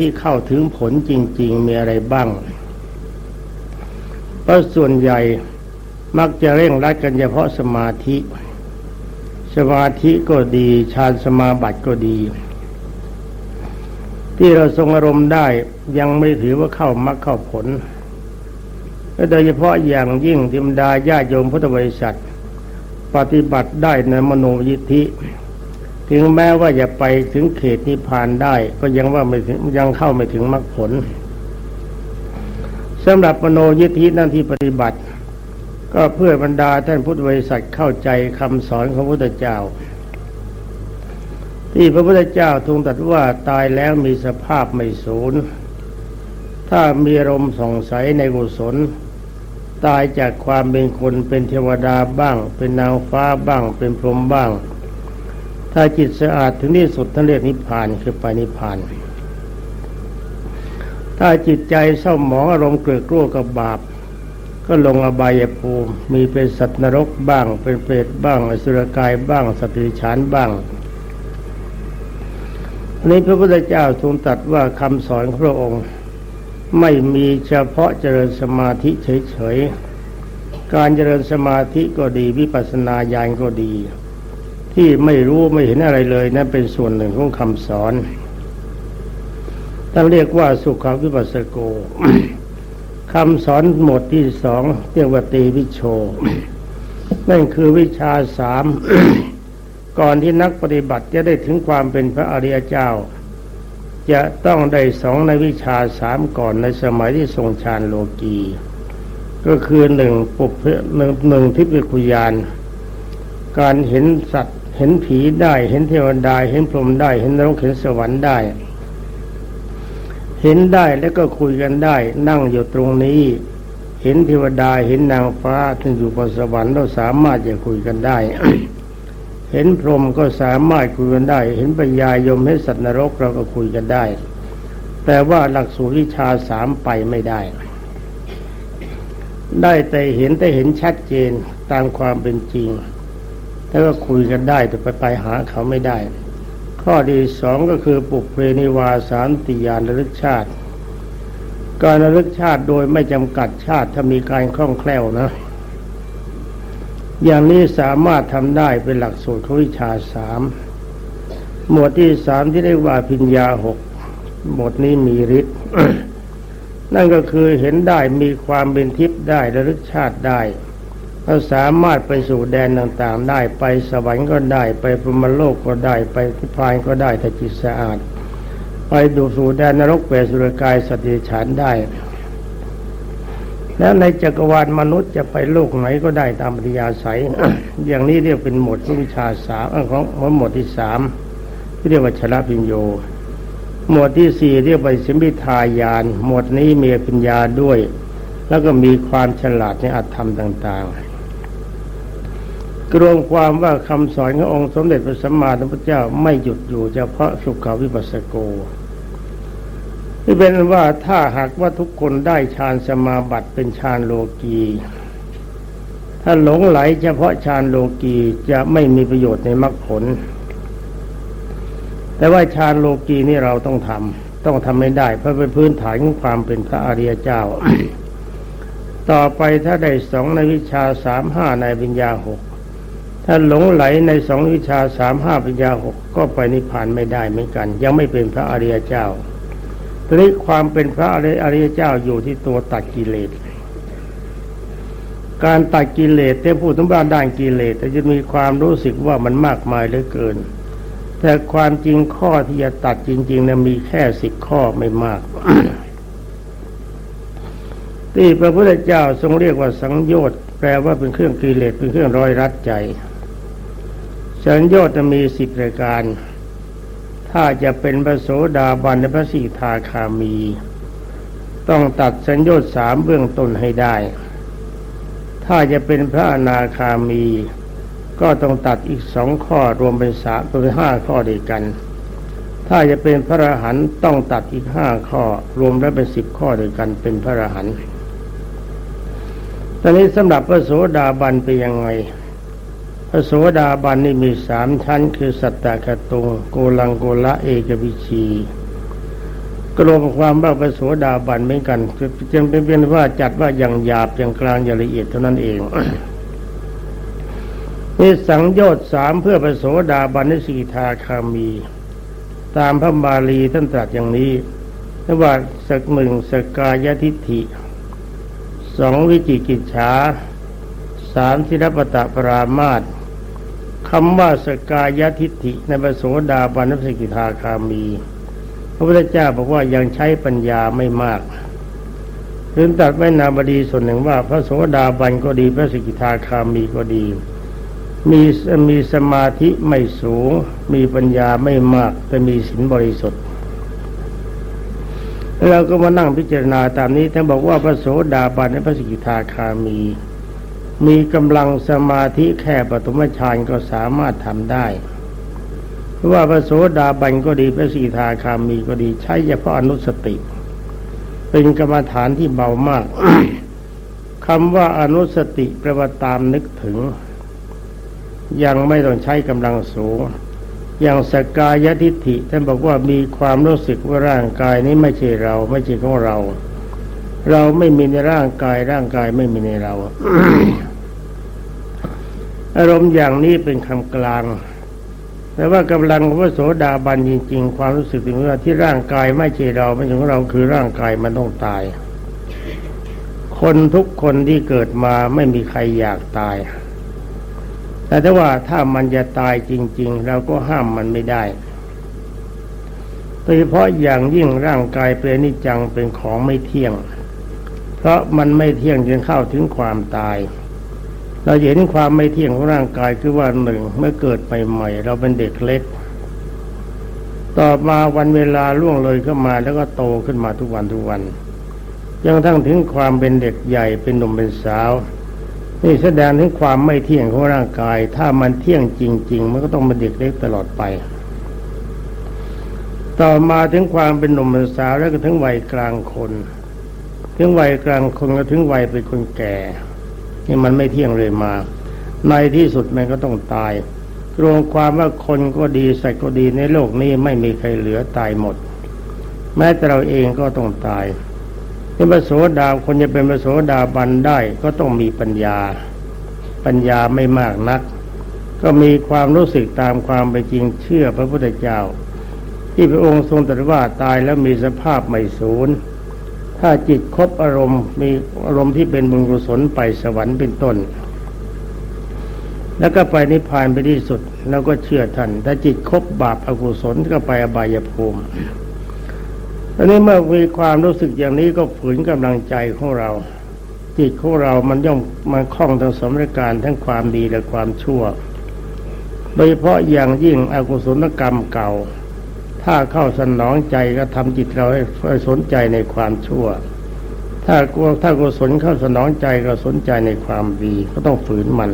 ธิเข้าถึงผลจริง ๆ มีอะไรบ้างเพราะส่วนใหญ่มักจะเร่งรัดกันเฉพาะสมาธิ สมาธิก็ดีฌานสมาบัติก็ดี ที่เราทรงอารมณ์ได้ยังไม่ถือว่าเข้ามรรคเข้าผลและโดยเฉพาะอย่างยิ่งธรรมดาญาโยมพุทธบริษัท ปฏิบัติได้ในมโนยิทธิ ถึงแม้ว่าจะไปถึงเขตนิพพานได้ ก็ยังว่าไม่ถึงยังเข้าไม่ถึงมรรคผลสำหรับมโนยิทธินั่นที่ปฏิบัติ ก็เพื่อบรรดาท่านพุทธบริษัทเข้าใจคำสอนของพระพุทธเจ้า ที่พระพุทธเจ้าทรงตรัสว่าตายแล้วมีสภาพไม่สูญถ้ามีอารมณ์ส่องใสในกุศล ตายจากความเป็นคนเป็นเทวดาบ้าง เป็นนางฟ้าบ้าง เป็นพรหมบ้าง ถ้าจิตสะอาดถึงที่สุดท่านเรียกนิพพานคือไปนิพพาน ถ้าจิตใจเศร้าหมองอารมณ์เกลือกลัวกับบาป ก็ลงอบายภูมิมีเป็นสัตว์นรกบ้าง เป็นเปรตบ้างอสุรกายบ้างสติฉานบ้างอันนี้พระพุทธเจ้าทรงตรัสว่าคำสอนของพระองค์ ไม่มีเฉพาะเจริญสมาธิเฉยๆ การเจริญสมาธิก็ดีวิปัสสนาญาณก็ดี ที่ไม่รู้ไม่เห็นอะไรเลยนั่นเป็นส่วนหนึ่งของคำสอนท่านเรียกว่าสุขวิปัสสโกคำสอนหมวดที่สองเรียกว่าตีวิโชนั่นคือวิชาสามก่อนที่นักปฏิบัติจะได้ถึงความเป็นพระอริยเจ้า จะต้องได้สองในวิชาสามก่อนในสมัยที่ทรงฌานโลกี ก็คือหนึ่งปุพหนึ่งหนึ่งทิพยคุยาน การเห็นสัตว์ เห็นผีได้เห็นเทวดาเห็นพรหมได้ เห็นนรกเห็นสวรรค์ได้ เห็นได้แล้วก็คุยกันได้ นั่งอยู่ตรงนี้ เห็นเทวดาเห็นนางฟ้าท่อยู่บนสวรรค์เราสามารถจะคุยกันได้ เห็นพรหมก็สามารถคุยกันได้ เห็นปัญญายมเห็นสัตว์นรกเราก็คุยกันได้ แต่ว่าหลักสูตรวิชาสามไปไม่ได้ ได้แต่เห็นแต่เห็นชัดเจนตามความเป็นจริง แล้วก็คุยกันได้แต่ไปไปหาเขาไม่ได้ ข้อที่สองก็คือปุกเพนิวาสานติยานระลึกชาติ การระลึกชาติโดยไม่จำกัดชาติถ้ามีการคล่องแคล่วนะ อย่างนี้สามารถทำได้เป็นหลักสูตรวิชาสามหมวดที่สามที่เรียกว่าพิญญาหกหมวดนี้มีฤทธิ์นั่นก็คือเห็นได้มีความเป็นทิพย์ได้ระลึกชาติได้ เราสามารถไปสู่แดนต่างๆ ได้ไปสวรรค์ก็ได้ไปพรหมโลกก็ได้ไปทิพานก็ได้ถ้าจิตสะอาด ไปดูสู่แดนนรกเปรตสุรกายสติฉันได้แล้วในจักรวาลมนุษย์จะไปโลกไหนก็ได้ตามปฏิยาศัย อย่างนี้เรียกเป็นหมวดวิชาสามของหมวดที่สามที่เรียกว่าชละพิญโย หมวดที่สี่เรียกว่าสิมิทายาน หมวดนี้มีปัญญาด้วย แล้วก็มีความฉลาดในอัตธรรมต่าง ๆ รวมความว่าคำสอนขององค์สมเด็จพระสัมมาสัมพุทธเจ้าไม่หยุดอยู่เฉพาะสุขวิปัสสโกที่เป็นว่าถ้าหากว่าทุกคนได้ฌานสมาบัติเป็นฌานโลกีถ้าหลงไหลเฉพาะฌานโลกีจะไม่มีประโยชน์ในมรรคผล แต่ว่าฌานโลกีนี่เราต้องทำต้องทำไม่ได้ เพราะเป็นพื้นฐานของความเป็นพระอริยเจ้า ต่อไปถ้าได้สองในวิชาสามห้าในปัญญาหก ถ้าหลงไหลในสองวิชาสามห้าปัญญาหกก็ไปนิพพานไม่ได้เหมือนกัน ยังไม่เป็นพระอริยเจ้าทีนี้ความเป็นพระอริยเจ้าอยู่ที่ตัวตัดกิเลส การตัดกิเลสแต่พูดถึงบ้านด้านกิเลสแต่จะมีความรู้สึกว่ามันมากมายเหลือเกิน แต่ความจริงข้อที่จะตัดจริงๆนะมีแค่สิบข้อไม่มากที่พระพุทธเจ้าทรงเรียกว่าสังโยชน์แปลว่าเป็นเครื่องกิเลสเป็นเครื่องร้อยรัดใจ สังโยชน์จะมีสิบรายการ ถ้าจะเป็นพระโสดาบันในพระสีทาคามี ต้องตัดสัญญาสามเบื้องต้นให้ได้ ถ้าจะเป็นพระอนาคามี ก็ต้องตัดอีกสองข้อรวมเป็นสามเป็นห้าข้อด้วยกัน ถ้าจะเป็นพระอรหันต์ต้องตัดอีกห้าข้อรวมแล้วเป็นสิบข้อด้วยกันเป็นพระอรหันต์ตอนนี้สำหรับพระโสดาบันเป็นยังไง พระโสดาบันนี่มีสามชั้น คือสัตตะคตุงโกลังโกละเอกวิชีกก็รวมความว่าพระโสดาบันเหมือนกันจึงเป็นเป็นว่าจัดว่าอย่างหยาบอย่างกลางอย่างละเอียดเท่านั้นเองนี่สังโยชน์สามเพื่อพระโสดาบันในสีทาคามี ตามพระบาลีท่านตรัสอย่างนี้นว่าสักหนึ่งสกายทิฏฐิสองวิจิกิจฉาสามทิรปตะปรามาต คำว่าสกายทิฏฐิในพระโสดาบันสกิทาคามี พระพุทธเจ้าบอกว่ายังใช้ปัญญาไม่มากถึงตัดไว้นาบดีส่วนหนึ่งว่า พระโสดาบันก็ดีพระสกิทาคามีก็ดี มีมีสมาธิไม่สูง มีปัญญาไม่มาก แต่มีศีลบริสุทธิ์เราก็มานั่งพิจารณาตามนี้ท่านบอกว่าพระโสดาบันและพระสกิทาคามี มีกำลังสมาธิแค่ปฐมฌานก็สามารถทำได้เพราะว่าพระโสดาบันก็ดีพระสกิทาคามีก็ดีใช้เฉพาะอนุสติ เป็นกรรมฐานที่เบามากคำว่าอนุสติแปลว่าตามนึกถึง ยังไม่ต้องใช้กำลังสูง อย่างสกายทิฏฐิท่านบอกว่ามีความรู้สึกว่าร่างกายนี้ไม่ใช่เรา ไม่ใช่ของเรา เราไม่มีในร่างกายร่างกายไม่มีในเรา อารมณ์อย่างนี้เป็นคำกลาง แต่ว่ากำลังของพระโสดาบันจริง ๆ ความรู้สึกถึงว่าที่ร่างกายไม่ใช่เราไม่ใช่ของเราคือร่างกายมันต้องตาย คนทุกคนที่เกิดมาไม่มีใครอยากตาย แต่ถ้าว่าถ้ามันจะตายจริง ๆ เราก็ห้ามมันไม่ได้โดยเฉพาะอย่างยิ่งร่างกายเป็นนิจังเป็นของไม่เที่ยง เพราะมันไม่เที่ยงจนเข้าถึงความตาย เราเห็นความไม่เที่ยงของร่างกายคือว่าหนึ่งเมื่อเกิดใหม่ๆเราเป็นเด็กเล็ก ต่อมาวันเวลาล่วงเลยเข้ามาแล้วก็โตขึ้นมาทุกวันทุกวันยังทั้งถึงความเป็นเด็กใหญ่เป็นหนุ่มเป็นสาว นี่แสดงถึงความไม่เที่ยงของร่างกาย ถ้ามันเที่ยงจริง ๆ มันก็ต้องเป็นเด็กเล็กตลอดไป ต่อมาถึงความเป็นหนุ่มเป็นสาวแล้วก็ถึงวัยกลางคน ถึงวัยกลางคนก็ถึงวัยเป็นคนแก่ นี่มันไม่เที่ยงเลยมา ในที่สุดมันก็ต้องตายรวมความว่าคนก็ดีสัตว์ก็ดีในโลกนี้ไม่มีใครเหลือตายหมด แม้แต่เราเองก็ต้องตายเป็นพระโสดาคนจะเป็นพระโสดาบันได้ก็ต้องมีปัญญา ปัญญาไม่มากนัก ก็มีความรู้สึกตามความเป็นจริงเชื่อพระพุทธเจ้า ที่พระองค์ทรงตรัสว่าตายแล้วมีสภาพไม่สูญ ถ้าจิตครบอารมณ์มีอารมณ์ที่เป็นบุญกุศลไปสวรรค์เป็นต้น แล้วก็ไปนิพพานไปที่สุด แล้วก็เชื่อท่านถ้าจิตครบบาปอกุศลก็ไปอบายภูมิอันนี้เมื่อมีความรู้สึกอย่างนี้ก็ฝืนกำลังใจของเรา จิตของเรามันย่อมมันคล้องทั้งสมรการทั้งความดีและความชั่ว โดยเฉพาะอย่างยิ่งอกุศลกรรมเก่า ถ้าเข้าสนองใจก็ทำจิตเราให้สนใจในความชั่ว ถ้ากลัวถ้ากุศลเข้าสนองใจก็สนใจในความดีก็ต้องฝืนมัน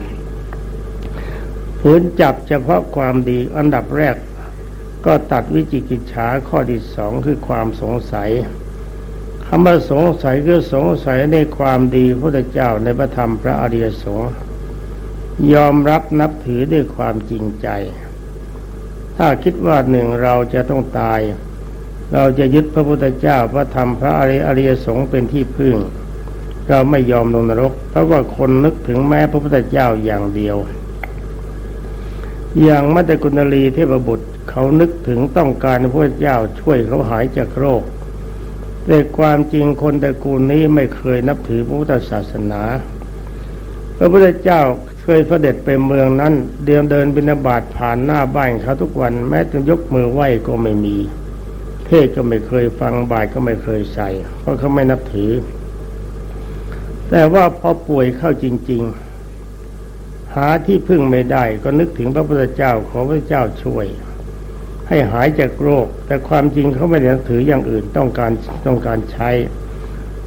ฝืนจับเฉพาะความดีอันดับแรก ก็ตัดวิจิกิจฉาข้อที่สองคือความสงสัยคำว่าสงสัยคือสงสัยในความดีพระเจ้าในพระธรรมพระอริยสงฆ์ยอมรับนับถือด้วยความจริงใจ ถ้าคิดว่าหนึ่งเราจะต้องตาย เราจะยึดพระพุทธเจ้าพระธรรมพระอริยสงฆ์เป็นที่พึ่ง เราไม่ยอมลงนรก เพราะว่าคนนึกถึงแม้พระพุทธเจ้าอย่างเดียว อย่างมัตตกุณลีเทพบุตรเขานึกถึงต้องการพระเจ้าช่วยเขาหายจากโรคแต่ความจริงคนตระกูลนี้ไม่เคยนับถือพระพุทธศาสนา พระพุทธเจ้า เคยเสด็จไปเมืองนั้น เดินเดินบินาบาตผ่านหน้าบ้านเขาทุกวันแม้จะยกมือไหว้ก็ไม่มี เทศก็ไม่เคยฟังบาตก็ไม่เคยใส่ เพราะเขาไม่นับถือ แต่ว่าพอป่วยเข้าจริง ๆ หาที่พึ่งไม่ได้ก็นึกถึงพระพุทธเจ้าขอพระเจ้าช่วย ให้หายจากโรค แต่ความจริงเขาไม่ได้นับถืออย่างอื่นต้องการต้องการใช้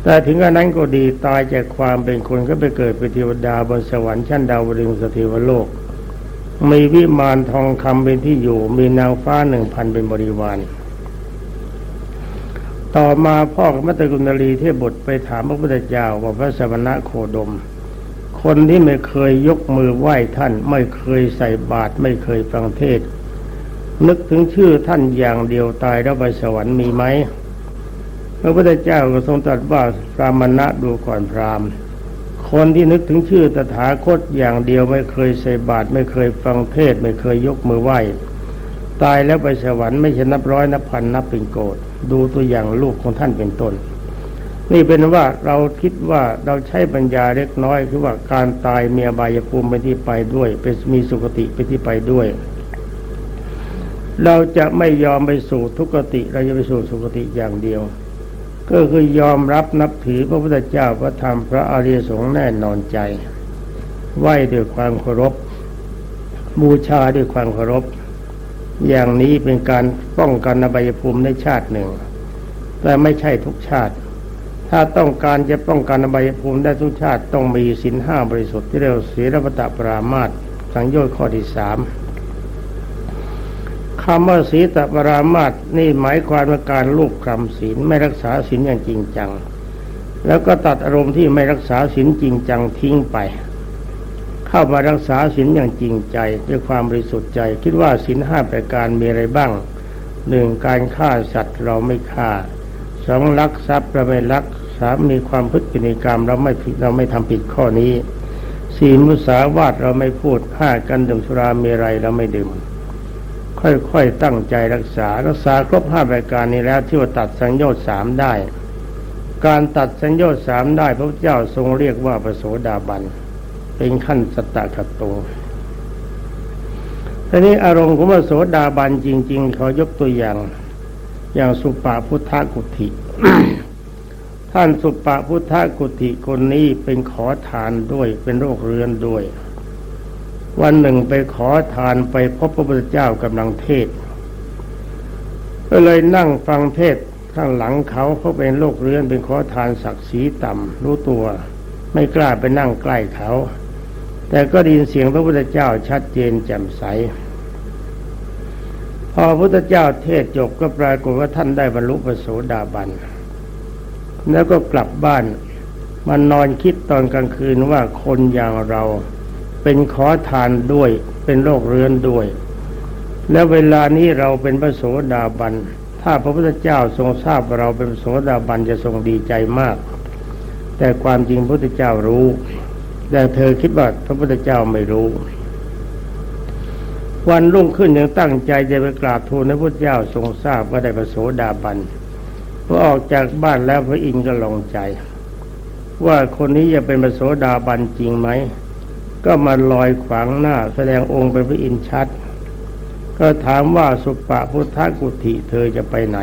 แต่ถึงกระนั้นก็ดีตายจากความเป็นคนก็ไปเกิดเป็นเทวดาบนสวรรค์ชั้นดาวดึงสถิวโลก มีวิมานทองคำเป็นที่อยู่ มีนางฟ้าหนึ่งพันเป็นบริวาร ต่อมาพ่อกับมัตตกุณลีเทพบุตรไปถามพระพุทธเจ้าว่าพระสมณะโคดม คนที่ไม่เคยยกมือไหว้ท่าน ไม่เคยใส่บาตรไม่เคยฟังเทศ นึกถึงชื่อท่านอย่างเดียวตายแล้วไปสวรรค์มีไหม พระพุทธเจ้าก็ทรงตรัสว่าพรามณะดูก่อนพรามคนที่นึกถึงชื่อตถาคตอย่างเดียวไม่เคยใส่บาตรไม่เคยฟังเทศไม่เคยยกมือไหว้ตายแล้วไปสวรรค์ไม่ใช่นับร้อยนับพันนับเป็นโกดดูตัวอย่างลูกของท่านเป็นต้น นี่เป็นว่าเราคิดว่าเราใช้ปัญญาเล็กน้อยคือว่าการตายมีอบายภูมิเป็นที่ไปด้วยเป็นมีสุคติเป็นที่ไปด้วย เราจะไม่ยอมไปสู่ทุกติ เราจะไปสู่สุคติอย่างเดียว ก็คือยอมรับนับถือพระพุทธเจ้าพระธรรมพระอริยสงฆ์แน่นอนใจ ไหวด้วยความเคารพ บูชาด้วยความเคารพ อย่างนี้เป็นการป้องกันอบายภูมิในชาติหนึ่ง แต่ไม่ใช่ทุกชาติ ถ้าต้องการจะป้องกันอบายภูมิได้ทุกชาติต้องมีสินห้าบริสุทธิ์ที่เรียกศีลปตปรามาตสังโยชน์ข้อที่สาม คำว่าศีตปรามาตนี่หมายความว่าการลูกคำศีลไม่รักษาศีลอย่างจริงจัง แล้วก็ตัดอารมณ์ที่ไม่รักษาศีลจริงจังทิ้งไป เข้ามารักษาศีลอย่างจริงใจด้วยความบริสุทธิ์ใจ คิดว่าศีลห้าประการมีอะไรบ้างหนึ่งการฆ่าสัตว์เราไม่ฆ่าสองลักทรัพย์เราไม่ลักสามมีความพฤติกรรมเราไม่ผิดเราไม่ทำผิดข้อนี้สี่มุสาวาทเราไม่พูดห้ากันดื่มสุรามรัยเราไม่ดื่ม ค่อยๆตั้งใจรักษา รักษาครบห้ารายการนี้แล้วที่ว่าตัดสัญญาสามได้ การตัดสัญญาสามได้ พระเจ้าทรงเรียกว่าประโสดาบัน เป็นขั้นสตะขัตโตทีนี้อารมณ์ของพระโสดาบันจริงๆเขายกตัวอย่าง อย่างสุปาพุทธกุติท่านสุปาพุทธกุติคนนี้เป็นขอทานด้วยเป็นโรคเรื้อนด้วย วันหนึ่งไปขอทานไปพบพระพุทธเจ้ากำลังเทศ ก็เลยนั่งฟังเทศข้างหลังเขาเขาเป็นโรคเรื้อนเป็นขอทานศักดิ์ศรีต่ำรู้ตัว ไม่กล้าไปนั่งใกล้เขา แต่ก็ได้ยินเสียงพระพุทธเจ้าชัดเจนแจ่มใส พอพระพุทธเจ้าเทศจบก็ปรากฏว่าท่านได้บรรลุปโสดาบัน แล้วก็กลับบ้านมันนอนคิดตอนกลางคืนว่าคนอย่างเรา เป็นขอทานด้วยเป็นโรคเรื้อนด้วย แล้วเวลานี้เราเป็นพระโสดาบัน ถ้าพระพุทธเจ้าทรงทราบเราเป็นโสดาบันจะทรงดีใจมาก แต่ความจริงพระพุทธเจ้ารู้ แต่เธอคิดว่าพระพุทธเจ้าไม่รู้ วันรุ่งขึ้นยังตั้งใจจะไปกราบทูลพระพุทธเจ้าทรงทราบว่าได้พระโสดาบันพอออกจากบ้านแล้วพระอินทร์ก็ลงใจ ว่าคนนี้จะเป็นพระโสดาบันจริงไหม ก็มาลอยขวางหน้า แสดงองค์เป็นพระอินทร์ชัด ก็ถามว่าสุปะพุทธกุติเธอจะไปไหน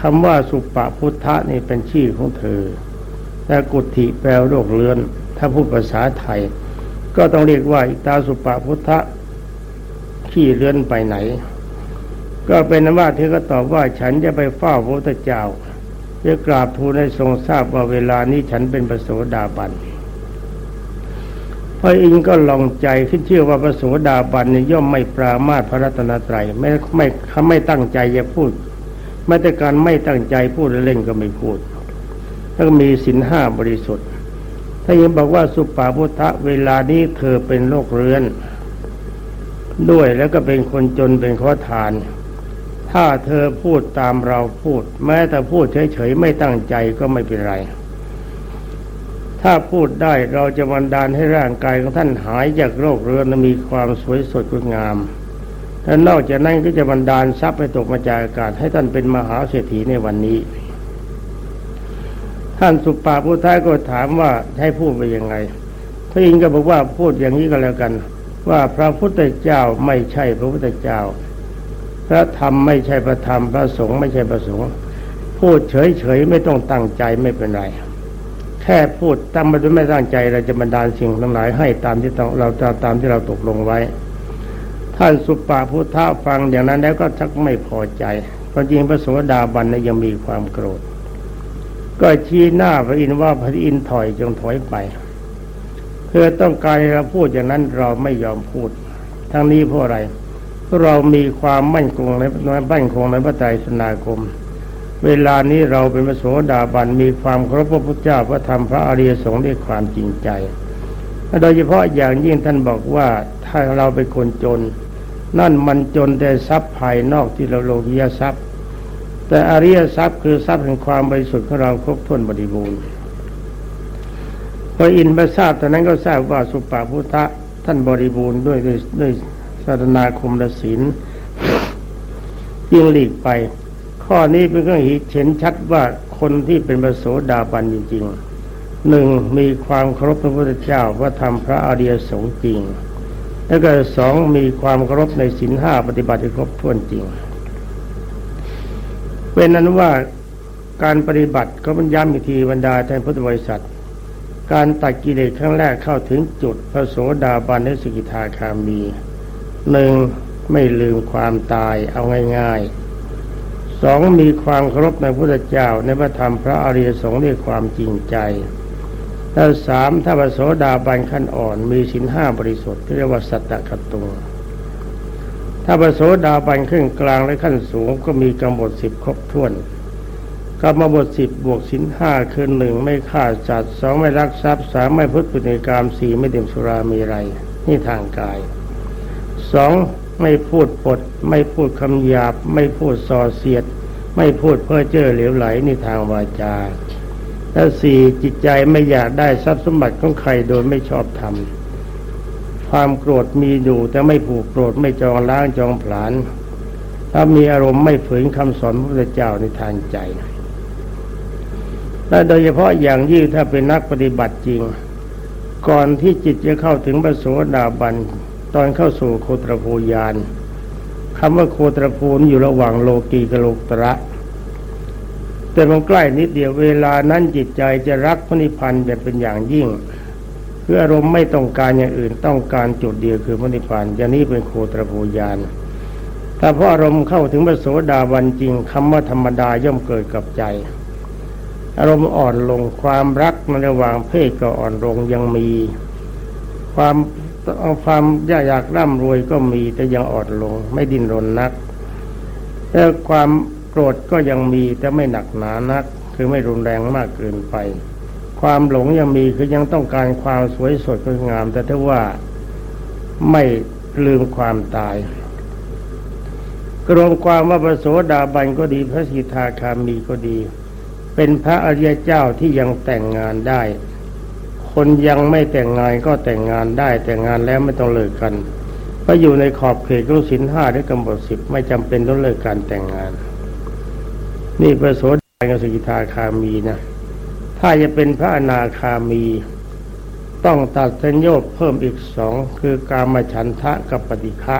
คำว่าสุปะพุทธะนี่เป็นชื่อของเธอแต่กุติแปลโรคเลือน ถ้าพูดภาษาไทย ก็ต้องเรียกว่าอิตาสุปะพุทธะขี้เลื่อนไปไหน ก็เป็นนว่าเธอก็ตอบว่าฉันจะไปเฝ้าพระพุทธเจ้าจะกราบทูลให้ทรงทราบว่าเวลานี้ฉันเป็นประโสดาบัน พระอินทร์ก็ลองใจขึ้นเชื่อว่าพระโสดาบันนี่ย่อมไม่ปรามาสพระรัตนตรัยไม่ไม่เขาไม่ตั้งใจจะพูดแม้แต่การไม่ตั้งใจพูดเล่นก็ไม่พูดถ้ามีสินห้าบริสุทธิ์ถ้ายังบอกว่าสุปาพุทธะเวลานี้เธอเป็นโรคเรื้อน ด้วยแล้วก็เป็นคนจนเป็นข้อทาน ถ้าเธอพูดตามเราพูด แม้แต่พูดเฉยๆไม่ตั้งใจก็ไม่เป็นไร ถ้าพูดได้เราจะบันดาลให้ร่างกายของท่านหายจากโรคเรื้อนมีความสวยสดงดงามและนอกจากนั้นก็จะบันดาลทรัพย์ไปตกมาจากอากาศให้ท่านเป็นมหาเศรษฐีในวันนี้ ท่านสุปาพุทธาก็ถามว่าให้พูดไปยังไงพระอินทร์ก็บอกว่าพูดอย่างนี้ก็แล้วกัน ว่าพระพุทธเจ้าไม่ใช่พระพุทธเจ้า พระธรรมไม่ใช่พระธรรมพระสงฆ์ไม่ใช่พระสงฆ์พูดเฉยๆไม่ต้องตั้งใจไม่เป็นไร ค่พูดตั้งมาด้วยไม่ตั้งใจเราจะบรรดาลสิ่งทั้งหลายให้ตามที่เราจะตามที่เราตกลงไว้ ท่านสุปาพุทธะฟังอย่างนั้นแล้วก็ชักไม่พอใจเพราะจริงพระโสดาบันนั้นยังมีความโกรธ ก็ชี้หน้าพระอินทร์ว่าพระอินทร์ถอยจงถอยไปเพื่อต้องการให้เราพูดอย่างนั้นเราไม่ยอมพูด ทั้งนี้เพราะอะไรเพราะเรามีความมั่นคงในมั่นคงในพระไตรสนาคม เวลานี้เราเป็นพระโสดาบันมีความเคารพพระพุทธเจ้าพระธรรมพระอริยสงฆ์ด้วยความจริงใจโดยเฉพาะอย่างยิ่งท่านบอกว่าถ้าเราเป็นคนจน นั่นมันจนแต่ทรัพย์ภายนอกที่เราโลกียทรัพย์ แต่อริยทรัพย์คือทรัพย์แห่งความบริสุทธิ์ของเราครบถ้วนบริบูรณ์พออินทร์มาทราบตอนนั้นก็ทราบว่าสุปาพุทธะท่านบริบูรณ์ด้วยด้วยด้วยสารนาคมละศีลยิ่งหลีกไป ข้อนี้เป็นเครื่องเห็นชัดว่าคนที่เป็นพระโสดาบันจริงๆหนึ่งมีความเคารพพระพุทธเจ้าว่าทำพระอริยสงฆ์จริง แล้วก็สองมีความเคารพในศีลห้าปฏิบัติครบถ้วนจริง เป็นนั้นว่าการปฏิบัติก็มันย้ำอีกทีบรรดาแทนพุทธบริษัท การตัดกิเลสครั้งแรกเข้าถึงจุดพระโสดาบันในสกิทาคามีหนึ่งไม่ลืมความตายเอาง่าย ๆ สองมีความเคารพในพระเจ้าในพระธรรมพระอริยสงฆ์ด้วยความจริงใจและสามถ้าพระโสดาบันขั้นอ่อน มีสินห้าบริสุทธิ์ที่เรียกว่าสัตตะกตุงถ้าพระโสดาบันขึ้นกลางและขั้นสูงก็มีกำหนดสิบครบถ้วนกรรมบทสิบบวกสินห้าคือหนึ่งไม่ฆ่าจัดสองไม่รักทรัพย์สามไม่พุทธปิณกรรมสี่ไม่ดื่มสุรามีไร นี่ทางกายสอง ไม่พูดปด ไม่พูดคำหยาบ ไม่พูดส่อเสียด ไม่พูดเพ้อเจ้อเหลวไหลในทางวาจาและสี่จิตใจไม่อยากได้ทรัพย์สมบัติของใครโดยไม่ชอบทำความโกรธมีอยู่แต่ไม่ผูกโกรธไม่จองล้างจองผลาญถ้ามีอารมณ์ไม่ฝืนคำสอนพระพุทธเจ้าในทางใจและโดยเฉพาะอย่างยิ่งถ้าเป็นนักปฏิบัติจริง ก่อนที่จิตจะเข้าถึงพระโสดาบัน ตอนเข้าสู่โคตรภูยานคำว่าโคตรภูนอยู่ระหว่างโลกีกับโลกตระแต่มันใกล้นิดเดียวเวลานั้นจิตใจจะรักพระนิพพานแบบเป็นอย่างยิ่งเพื่ออารมณ์ไม่ต้องการอย่างอื่นต้องการจุดเดียวคือพระนิพพานอย่างนี้เป็นโคตรภูยานถ้าพระอารมณ์เข้าถึงพระโสดาบันจริงคำว่าธรรมดาย่อมเกิดกับใจ อารมณ์อ่อนลงความรักในระหว่างเพศก็อ่อนลงยังมี ความ เอาความอยากอยากร่ำรวยก็มีแต่ยังอ่อนลง ไม่ดิ้นรนนักแต่ความโกรธก็ยังมีแต่ไม่หนักหนานัก คือไม่รุนแรงมากเกินไป ความหลงยังมีคือยังต้องการความสวยสดงดงาม แต่ถ้าว่าไม่ลืมความตายกรวมความว่าพระโสดาบันก็ดีพระสิทธาคามีก็ดี เป็นพระอริยเจ้าที่ยังแต่งงานได้ คนยังไม่แต่งงานก็แต่งงานได้แต่งงานแล้วไม่ต้องเลิกกันเพราะอยู่ในขอบเขตของสินห้าหรือกำหนดสิบไม่จำเป็นต้องเลิกการแต่งงาน นี่พระโสดาบันสกิทาคามีนะ ถ้าจะเป็นพระอนาคามี ต้องตัดสัญญาเพิ่มอีกสองคือการมาฉันทะกับปฏิฆะ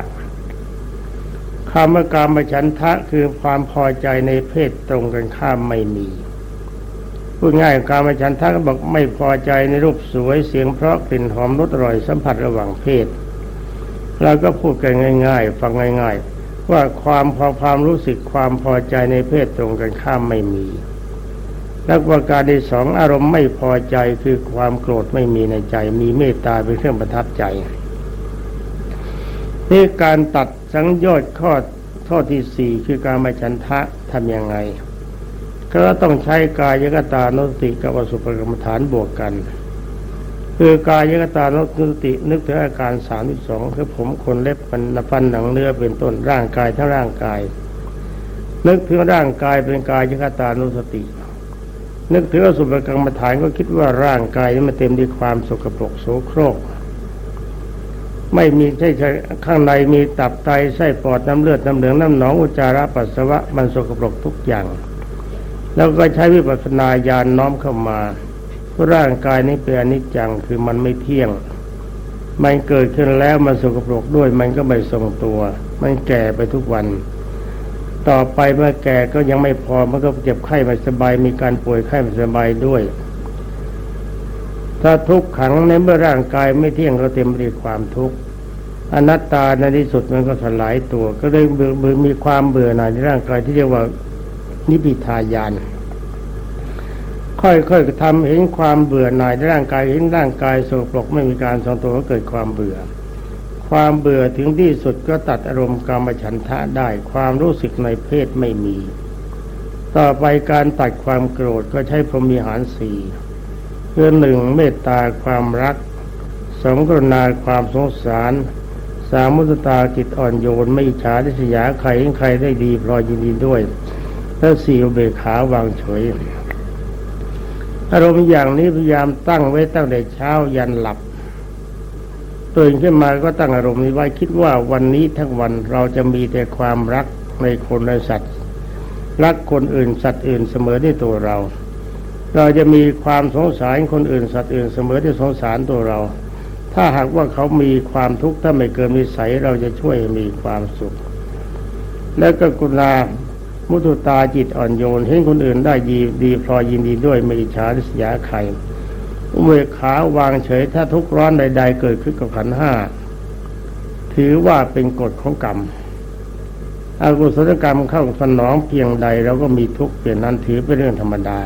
คำว่าการมาฉันทะคือความพอใจในเพศตรงกันข้ามไม่มี พูดง่ายการมาฉันทะก็บอกไม่พอใจในรูปสวยเสียงเพราะกลิ่นหอมรสอร่อยสัมผัสระหว่างเพศเราก็พูดกันง่าย ๆ ฟังง่าย ๆ ว่าความพอความรู้สึกความพอใจในเพศตรงกันข้ามไม่มีแล้วว่าการที่สองอารมณ์ไม่พอใจคือความโกรธไม่มีในใจ มีเมตตาเป็นเครื่องประทับใจนี่การตัดสังโยชน์ข้อข้อที่สี่คือการมาฉันทะทำยังไง ก็ต้องใช้กายยกตานุสติกับอสุภกรรมฐานบวกกัน คือกายยกตานุสตินึกถึงอาการสามที่สองคือผมขนเล็บฟันฟันหนังเนื้อเป็นต้นร่างกายทั้งร่างกาย นึกถึงร่างกายเป็นกายยกตานุสติ นึกถึงอสุภกรรมฐานก็คิดว่าร่างกายมันเต็มด้วยความสกปรกโสโครกไม่มีใช่ข้างในมีตับไตไส้ปอดน้ำเลือดน้ำเหลืองน้ำหนองอุจจาระปัสสาวะมันสกปรกทุกอย่าง แล้วก็ใช้วิปัสสนาญาณน้อมเข้ามาร่างกายนี้เป็นอนิจจังคือมันไม่เที่ยง มันเกิดขึ้นแล้วมันสกปรกด้วย มันก็ไม่ทรงตัว มันแก่ไปทุกวัน ต่อไปเมื่อแก่ก็ยังไม่พอมันก็เจ็บไข้ไม่สบาย มีการป่วยไข้ไม่สบายด้วย ถ้าทุกขังในเมื่อร่างกายไม่เที่ยงก็เต็มไปด้วยความทุกข์อนัตตาในที่สุดมันก็สลายตัว ก็เลยมีความเบื่อหน่ายในร่างกายที่เรียกว่า นิพิทายาน ค่อยๆทำเห็นความเบื่อหน่ายในร่างกายเห็นร่างกายโสปรกไม่มีการทรงตัวก็เกิดความเบื่อ ความเบื่อถึงที่สุดก็ตัดอารมณ์กรรมฉันทะได้ ความรู้สึกในเพศไม่มี ต่อไปการตัดความโกรธก็ใช้พรหมีหารสี่เพื่อหนึ่งเมตตาความรักสองกรุณาความสงสารสามมุตตาจิตอ่อนโยน ไม่ฉาดิษยาใครใครได้ดีพลอยยินดีด้วย แล้วสี่อุเบกขาวางเฉย อารมณ์อย่างนี้พยายามตั้งไว้ตั้งแต่เช้ายันหลับตื่นขึ้นมาก็ตั้งอารมณ์นี้ไว้คิดว่าวันนี้ทั้งวันเราจะมีแต่ความรักในคนในสัตว์ รักคนอื่นสัตว์อื่นเสมอที่ตัวเรา เราจะมีความสงสารคนอื่นสัตว์อื่นเสมอที่สงสารตัวเรา ถ้าหากว่าเขามีความทุกข์ถ้าไม่เกินวิสัยเราจะช่วยมีความสุข และก็กุณา มุตุตาจิตอ่อนโยน เห็นคนอื่นได้ดีดีพลอยยินดีด้วยไม่อิจฉาริษยาใครอุเบกขาวางเฉยถ้าทุกร้อนใด ๆ เกิดขึ้นกับขันห้าถือว่าเป็นกฎของกรรมอากุศลกรรมเข้าสนองเพียงใดเราก็มีทุกข์เปลี่ยนนั้นถือเป็นเรื่องธรรมดา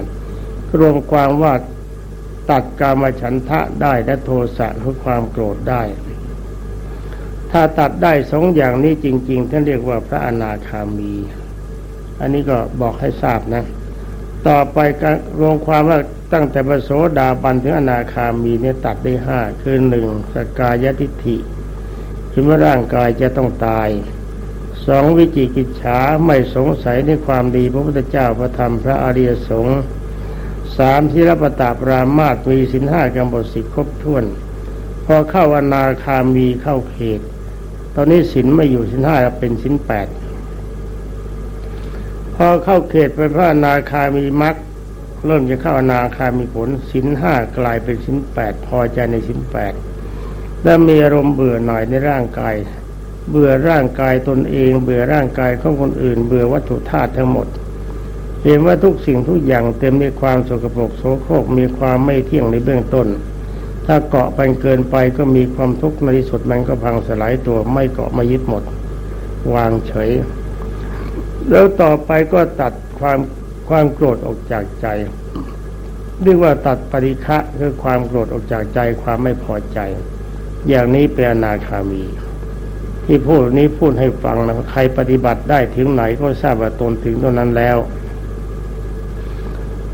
รวมความว่าตัดกามฉันทะได้และโทสะคือความโกรธได้ ถ้าตัดได้สองอย่างนี้จริง ๆ ท่านเรียกว่าพระอนาคามี อันนี้ก็บอกให้ทราบนะ ต่อไปการรวมความว่าตั้งแต่ปโสดาบันถึงอนาคามีเนี่ยตัดได้ห้าคือหนึ่งสกายทิฐิคิดว่าร่างกายจะต้องตายสองวิจิกิจฉาไม่สงสัยในความดีพระพุทธเจ้าพระธรรมพระอริยสงฆ์สามทีรปตาปรามาตมีสินห้ากำบทสิครบถ้วน พอเข้าอนาคามีเข้าเขต ตอนนี้สินไม่อยู่สินห้าเป็นสินแปด พอเข้าเขตไปพระนาคามีมรรคเริ่มจะเข้าอนาคามีผลสินห้ากลายเป็นสินแปดพอใจในสินแปดและมีอารมณ์เบื่อหน่อยในร่างกาย เบื่อร่างกายตนเอง เบื่อร่างกายของคนอื่น เบื่อวัตถุธาตุทั้งหมด เห็นว่าทุกสิ่งทุกอย่างเต็มด้วยความสกปรกโสโครกมีความไม่เที่ยงในเบื้องต้น ถ้าเกาะไปเกินไปก็มีความทุกข์ในที่สุดมันก็พังสลายตัวไม่เกาะไม่ยึดหมด วางเฉย แล้วต่อไปก็ตัดความความโกรธออกจากใจเรียกว่าตัดปริฆะคือความโกรธออกจากใจความไม่พอใจ อย่างนี้เป็นอนาคามี ที่พูดนี้พูดให้ฟังนะใครปฏิบัติได้ถึงไหนก็ทราบว่าตนถึงตรงนั้นแล้ว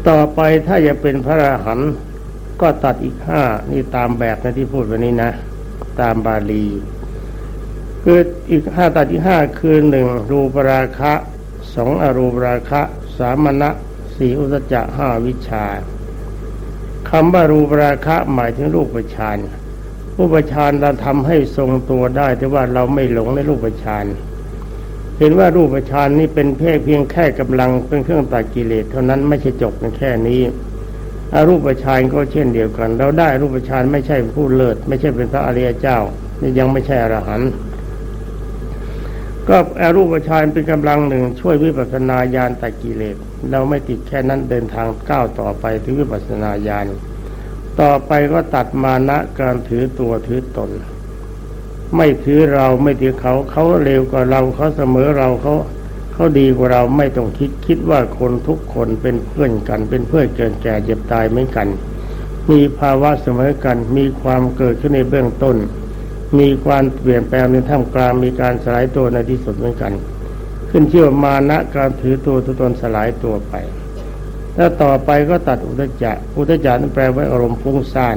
ต่อไปถ้าจะเป็นพระอรหันต์ก็ตัดอีกห้านี่ตามแบบนะที่พูดวันนี้นะ ตามบาลีคืออีกห้าตัดอีกห้าคือหนึ่งรูปราคะ สองอรูปราคะ สามณะสี่อุตจะห้าวิชาคำว่ารูปราคะหมายถึงรูปฌานรูปฌานเราทำให้ทรงตัวได้แต่ว่าเราไม่หลงในรูปฌานเห็นว่ารูปฌานนี้เป็นเพียงเพียงแค่กำลังเป็นเครื่องตัดกิเลสเท่านั้นไม่ใช่จบในแค่นี้อารูปฌานก็เช่นเดียวกัน เราได้รูปฌานไม่ใช่ผู้เลิศ ไม่ใช่เป็นพระอริยเจ้านี่ยังไม่ใช่อรหันต์ ก็อรูปฌานเป็นกำลังหนึ่ง ช่วยวิปัสสนาญาณตัดกิเลสเราไม่ติดแค่นั้นเดินทางก้าวต่อไปถึงวิปัสสนาญาณต่อไปก็ตัดมานะการถือตัวถือตน ไม่ถือเราไม่ถือเขาเขาเร็วกว่าเราเขาเสมอเราเขาเขาดีกว่าเราไม่ต้องคิดคิดว่าคนทุกคนเป็นเพื่อนกัน เป็นเพื่อนเกิดแก่เจ็บตายเหมือนกัน มีภาวะเสมอกันมีความเกิดขึ้นในเบื้องต้น มีความเปลี่ยนแปลงในท่ามกลางมีการสลายตัวในที่สุดเหมือนกัน ขึ้นเชื่อมานะการถือตัวตัวตนสลายตัวไปแล้วต่อไปก็ตัดอุตจักอุตจักนั้นแปลว่าอารมณ์ฟุ้งซ่าน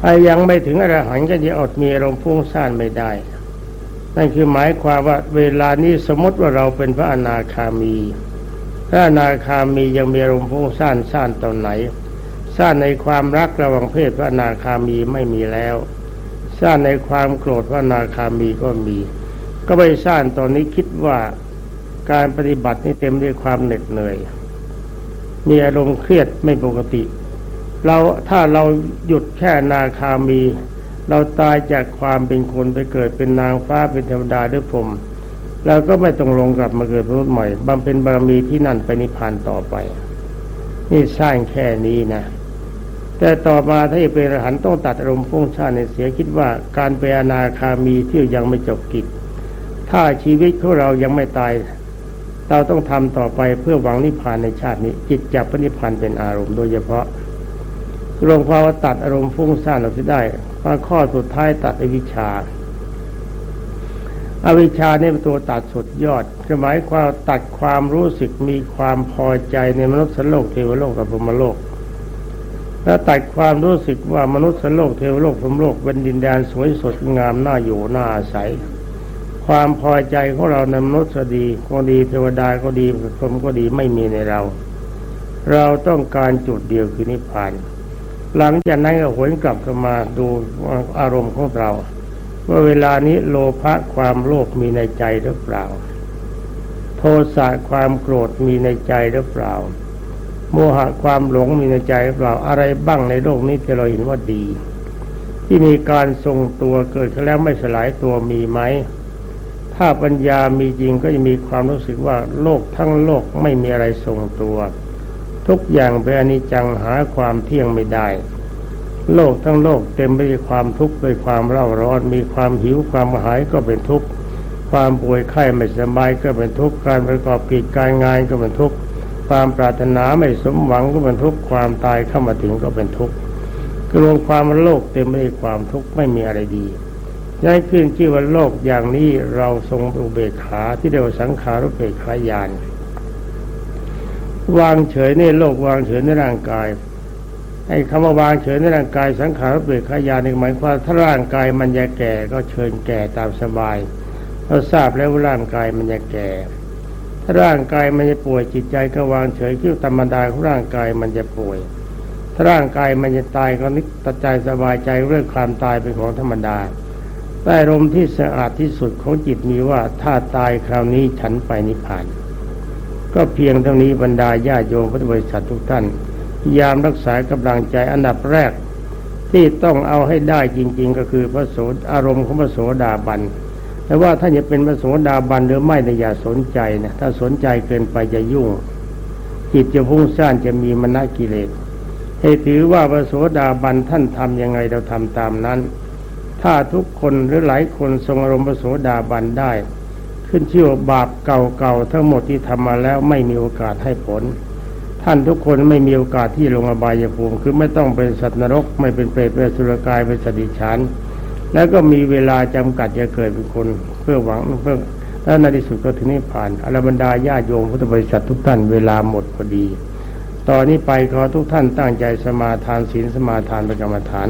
ถ้ายังไม่ถึงอรหันต์ก็จะอดมีอารมณ์ฟุ้งซ่านไม่ได้นั่นคือหมายความว่าเวลานี้สมมติว่าเราเป็นพระอนาคามี พระอนาคามียังมีอารมณ์ฟุ้งซ่านซ่านตอนไหน สร้างในความรักระหว่างเพศพระนาคามีไม่มีแล้วสร้างในความโกรธพระนาคามีก็มี ก็ไปสร้างตอนนี้คิดว่าการปฏิบัตินี่เต็มด้วยความเหน็ดเหนื่อย มีอารมณ์เครียดไม่ปกติ เราถ้าเราหยุดแค่นาคามี เราตายจากความเป็นคนไปเกิดเป็นนางฟ้าเป็นเทวดาด้วยผม เราก็ไม่ต้องลงกลับมาเกิดพระใหม่บำเพ็ญบารมีที่นั่นไปนิพพานต่อไป นี่สร้างแค่นี้นะ แต่ต่อมาถ้าจะเป็นอรหันต้องตัดอารมณ์ฟุ้งซ่านในเสียคิดว่าการเป็นอนาคามีที่ยังไม่จบกิจ ถ้าชีวิตของเรายังไม่ตาย เราต้องทำต่อไปเพื่อหวังนิพพานในชาตินี้ จิตจับพระนิพพานเป็นอารมณ์โดยเฉพาะรวมความว่าตัดอารมณ์ฟุ้งซ่านออกไปได้ว่าข้อสุดท้ายตัดอวิชชาอาวิชชาเนี่ยเป็นตัวตัดสุดยอดหมายความตัดความรู้สึกมีความพอใจในมนุษย์สโลกเทวโลกกับพรมโลก และตัดความรู้สึกว่ามนุษย์โลกเทวโลกพรมโลกเป็นดินแดนสวยสดงามน่าอยู่น่าอาศัย ความพอใจของเราในมนุษย์ดีก็ดีเทวดาก็ดีพรหมก็ดีไม่มีในเรา เราต้องการจุดเดียวคือนิพพาน หลังจากนั้นก็หวนกลับเข้ามาดูอารมณ์ของเรา ว่าเวลานี้โลภะความโลภมีในใจหรือเปล่า โทสะความโกรธมีในใจหรือเปล่า โมหะความหลงมีในใจเปล่าอะไรบ้างในโลกนี้ที่เราเห็นว่าดี ที่มีการทรงตัวเกิดขึ้นแล้วไม่สลายตัวมีไหมถ้าปัญญามีจริงก็จะมีความรู้สึกว่าโลกทั้งโลกไม่มีอะไรทรงตัว ทุกอย่างเป็นอนิจจังหาความเที่ยงไม่ได้ โลกทั้งโลกเต็มไปด้วยความทุกข์ด้วยความเร่าร้อนมีความหิวความหายก็เป็นทุกข์ความป่วยไข้ไม่สบายก็เป็นทุกข์การประกอบกิจการงานก็เป็นทุกข์ ความปรารถนาไม่สมหวังก็เป็นทุกข์ความตายเข้ามาถึงก็เป็นทุกข์กรวมความโลกเต็มไปด้วยความทุกข์ไม่มีอะไรดีย้ายขึ้นที่ว่าโลกอย่างนี้เราทรงอุเบกขาที่เรียกว่าสังขารุเบกขายานวางเฉยในโลกวางเฉยในร่างกายไอ้คำว่าวางเฉยในร่างกายสังขารุเบกขายานี่หมายความถ้าร่างกายมันจะแก่ก็เชิญแก่ตามสบาย เราทราบแล้วว่าร่างกายมันจะแก่ ร่างกายมันจะป่วยจิตใจก็วางเฉยคิดธรรมดาของร่างกายมันจะป่วยถ้าร่างกายมันจะตายก็นึกตัดใจสบายใจเรื่องความตายเป็นของธรรมดาแต่ลมที่สะอาดที่สุดของจิตมีว่าถ้าตายคราวนี้ฉันไปนิพพาน ก็เพียงเท่านี้บรรดาญาโยมพุทธบริษัททุกท่านพยามรักษากำลังใจอันดับแรกที่ต้องเอาให้ได้จริง ๆ ก็คือพระโสดอารมณ์ของพระโสดาบัน แต่ว่าถ้าจะเป็นพระโสดาบันหรือไม่ในอย่าสนใจนะถ้าสนใจเกินไปจะยุ่ง จิตจะพุ่งสร้างจะมีมณกิเลสให้ถือว่าพระโสดาบันท่านทำยังไงเราทำตามนั้น ถ้าทุกคนหรือหลายคนทรงอารมณ์ประโสดาบันได้ ขึ้นชื่อว่าบาปเก่าๆทั้งหมดที่ทำมาแล้วไม่มีโอกาสให้ผล ท่านทุกคนไม่มีโอกาสที่ลงอบายภูมิคือไม่ต้องเป็นสัตว์นรก ไม่เป็นเปรตเป็นสุรกายเป็นสติฉัน แล้วก็มีเวลาจำกัดจะเกิดเป็นคนเพื่อหวังเพื่อแล้วในที่สุดก็ถึงนิพพานอรบรรดาญาโยมพุทธบริษัททุกท่านเวลาหมดพอดี ตอนนี้ไปขอทุกท่านตั้งใจสมาทานศีลสมาทานเป็นกรรมฐาน